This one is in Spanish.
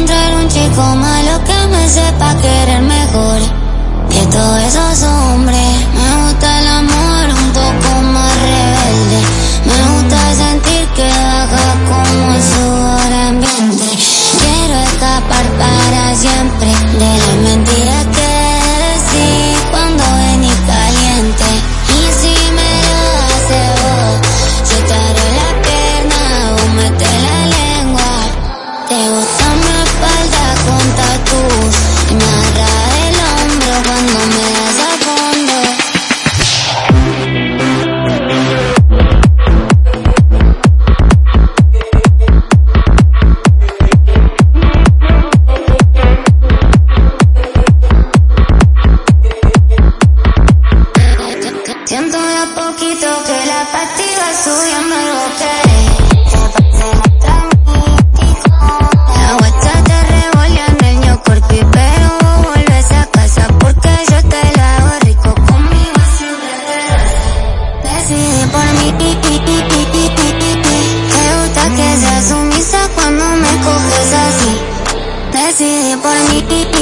encontrar un chico malo que me sepa querer mejor. Que todo eso son Siento lo poquito que la partida suya me lo La guacha te revolea el ño corto y veo volves a casa porque yo te la hago rico conmigo Decide por mí, te gusta que seas sumisa cuando me coges así. Decide por mí.